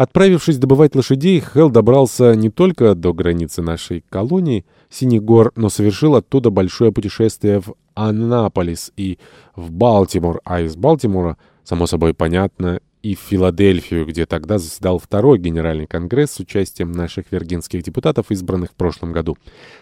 Отправившись добывать лошадей, Хелл добрался не только до границы нашей колонии, Синих гор, но совершил оттуда большое путешествие в Аннаполис и в Балтимор, а из Балтимора, само собой понятно, и в Филадельфию, где тогда заседал второй генеральный конгресс с участием наших виргинских депутатов, избранных в прошлом году.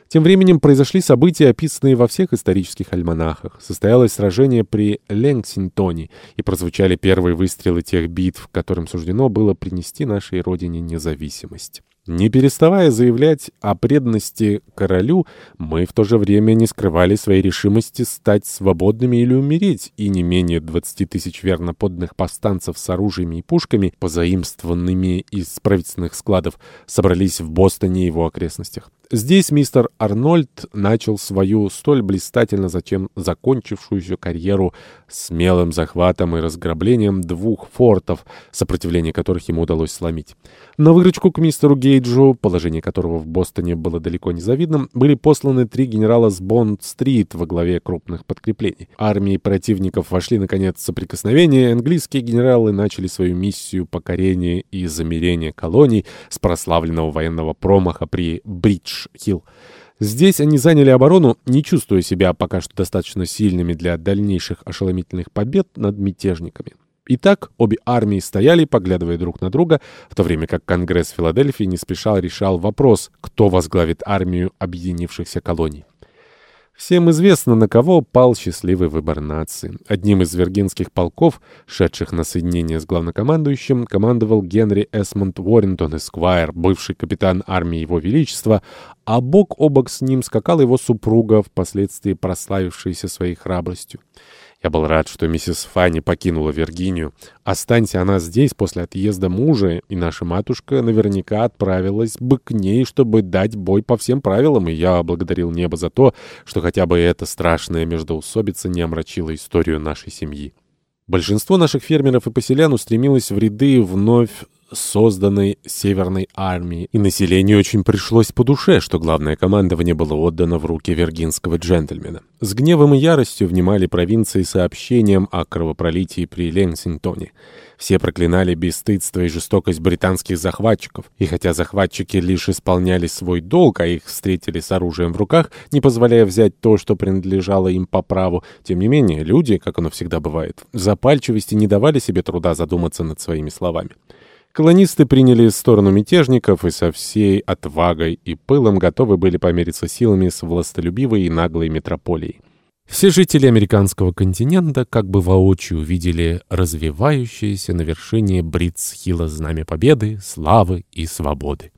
Тем временем произошли события, описанные во всех исторических альманахах. Состоялось сражение при Ленгсинтоне, и прозвучали первые выстрелы тех битв, которым суждено было принести нашей родине независимость. Не переставая заявлять о преданности королю, мы в то же время не скрывали своей решимости стать свободными или умереть, и не менее 20 тысяч верно подданных повстанцев с оружиями и пушками, позаимствованными из правительственных складов, собрались в Бостоне и его окрестностях. Здесь мистер Арнольд начал свою столь блистательно затем закончившуюся карьеру смелым захватом и разграблением двух фортов, сопротивление которых ему удалось сломить. На выручку к мистеру Гейджу, положение которого в Бостоне было далеко не завидным, были посланы три генерала с Бонд-стрит во главе крупных подкреплений. Армии противников вошли, наконец, в соприкосновение, английские генералы начали свою миссию покорения и замерения колоний с прославленного военного промаха при Бридж Хилл. Здесь они заняли оборону, не чувствуя себя пока что достаточно сильными для дальнейших ошеломительных побед над мятежниками. Итак, обе армии стояли, поглядывая друг на друга, в то время как Конгресс Филадельфии не спешал решал вопрос, кто возглавит армию объединившихся колоний. Всем известно, на кого пал счастливый выбор нации. Одним из виргинских полков, шедших на соединение с главнокомандующим, командовал Генри Эсмонд Уоррентон Эсквайр, бывший капитан армии Его Величества, а бок о бок с ним скакала его супруга, впоследствии прославившаяся своей храбростью. Я был рад, что миссис Фанни покинула Виргинию. Останься она здесь после отъезда мужа, и наша матушка наверняка отправилась бы к ней, чтобы дать бой по всем правилам, и я благодарил небо за то, что хотя бы эта страшная междоусобица не омрачила историю нашей семьи. Большинство наших фермеров и поселян устремилось в ряды вновь созданной Северной армии, и населению очень пришлось по душе, что главное командование было отдано в руки виргинского джентльмена. С гневом и яростью внимали провинции сообщением о кровопролитии при Ленсингтоне. Все проклинали бесстыдство и жестокость британских захватчиков, и хотя захватчики лишь исполняли свой долг, а их встретили с оружием в руках, не позволяя взять то, что принадлежало им по праву, тем не менее люди, как оно всегда бывает, в запальчивости не давали себе труда задуматься над своими словами. Колонисты приняли сторону мятежников и со всей отвагой и пылом готовы были помериться силами с властолюбивой и наглой метрополией. Все жители американского континента как бы воочию увидели развивающееся на вершине Бритсхилла знамя победы, славы и свободы.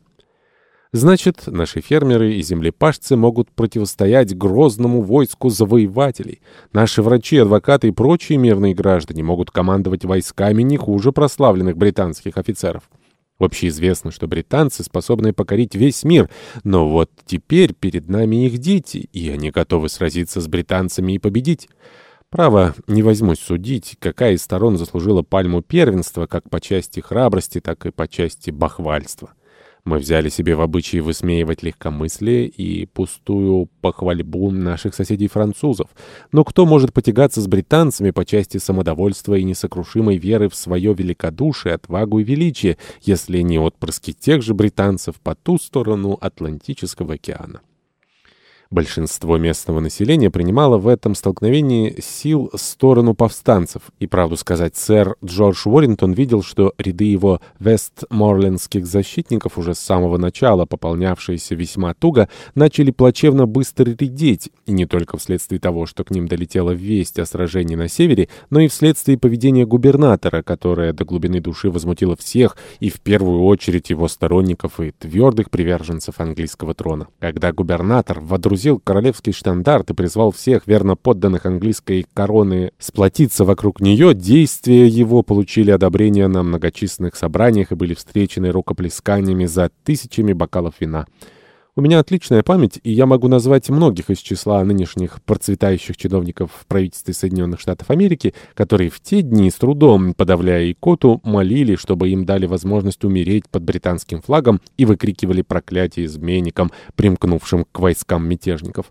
Значит, наши фермеры и землепашцы могут противостоять грозному войску завоевателей. Наши врачи, адвокаты и прочие мирные граждане могут командовать войсками не хуже прославленных британских офицеров. Общеизвестно, что британцы способны покорить весь мир, но вот теперь перед нами их дети, и они готовы сразиться с британцами и победить. Право, не возьмусь судить, какая из сторон заслужила пальму первенства как по части храбрости, так и по части бахвальства. Мы взяли себе в обычай высмеивать легкомыслие и пустую похвальбу наших соседей-французов. Но кто может потягаться с британцами по части самодовольства и несокрушимой веры в свое великодушие, отвагу и величие, если не отпрыски тех же британцев по ту сторону Атлантического океана? Большинство местного населения принимало в этом столкновении сил сторону повстанцев, и, правду сказать, сэр Джордж Уоррингтон видел, что ряды его вестморлендских защитников, уже с самого начала пополнявшиеся весьма туго, начали плачевно быстро редеть, и не только вследствие того, что к ним долетела весть о сражении на севере, но и вследствие поведения губернатора, которое до глубины души возмутило всех, и в первую очередь его сторонников и твердых приверженцев английского трона. Когда губернатор водрузил водрузил королевский штандарт и призвал всех верно подданных английской короны сплотиться вокруг нее, действия его получили одобрение на многочисленных собраниях и были встречены рукоплесканиями за тысячами бокалов вина. У меня отличная память, и я могу назвать многих из числа нынешних процветающих чиновников в правительстве Соединенных Штатов Америки, которые в те дни с трудом, подавляя икоту, молили, чтобы им дали возможность умереть под британским флагом и выкрикивали проклятие изменникам, примкнувшим к войскам мятежников.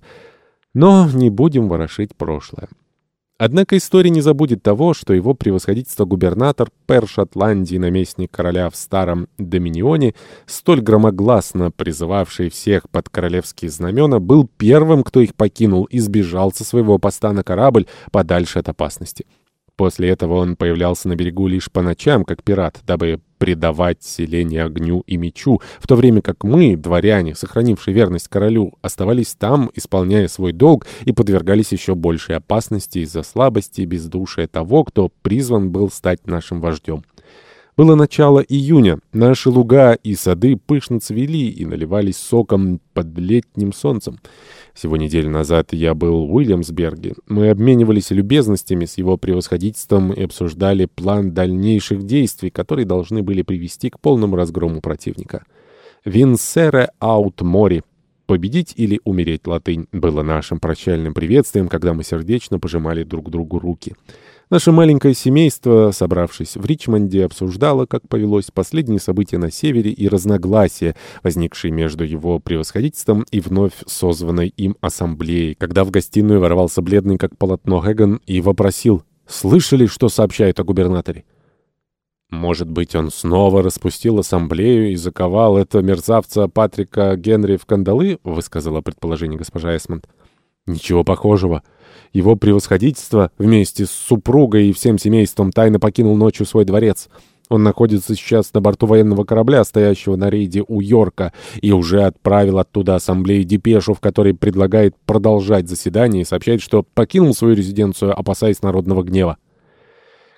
Но не будем ворошить прошлое. Однако история не забудет того, что его превосходительство губернатор пер Шотландии, наместник короля в старом Доминионе, столь громогласно призывавший всех под королевские знамена, был первым, кто их покинул и сбежал со своего поста на корабль подальше от опасности. После этого он появлялся на берегу лишь по ночам, как пират, дабы предавать селение огню и мечу, в то время как мы, дворяне, сохранившие верность королю, оставались там, исполняя свой долг, и подвергались еще большей опасности из-за слабости и бездушия того, кто призван был стать нашим вождем. Было начало июня. Наши луга и сады пышно цвели и наливались соком под летним солнцем. Всего неделю назад я был в Уильямсберге. Мы обменивались любезностями с его превосходительством и обсуждали план дальнейших действий, которые должны были привести к полному разгрому противника. «Винсере аут мори» «Победить или умереть» латынь было нашим прощальным приветствием, когда мы сердечно пожимали друг другу руки. Наше маленькое семейство, собравшись в Ричмонде, обсуждало, как повелось, последние события на севере и разногласия, возникшие между его превосходительством и вновь созванной им ассамблеей, когда в гостиную ворвался бледный как полотно Хэган и вопросил «Слышали, что сообщают о губернаторе?» Может быть, он снова распустил ассамблею и заковал этого мерзавца Патрика Генри в кандалы, высказала предположение госпожа Эсмонд. Ничего похожего. Его превосходительство вместе с супругой и всем семейством тайно покинул ночью свой дворец. Он находится сейчас на борту военного корабля, стоящего на рейде у Йорка, и уже отправил оттуда ассамблею депешу, в которой предлагает продолжать заседание и сообщает, что покинул свою резиденцию, опасаясь народного гнева.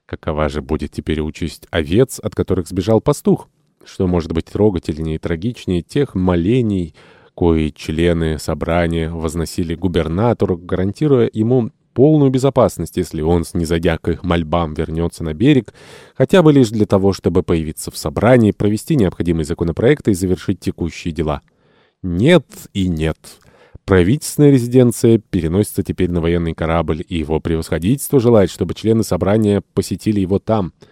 Какова же будет теперь участь овец, от которых сбежал пастух? Что может быть трогательнее и трагичнее тех молений, кои члены собрания возносили губернатору, гарантируя ему полную безопасность, если он, снизойдя к их мольбам, вернется на берег, хотя бы лишь для того, чтобы появиться в собрании, провести необходимые законопроекты и завершить текущие дела. Нет и нет. Правительственная резиденция переносится теперь на военный корабль, и его превосходительство желает, чтобы члены собрания посетили его там —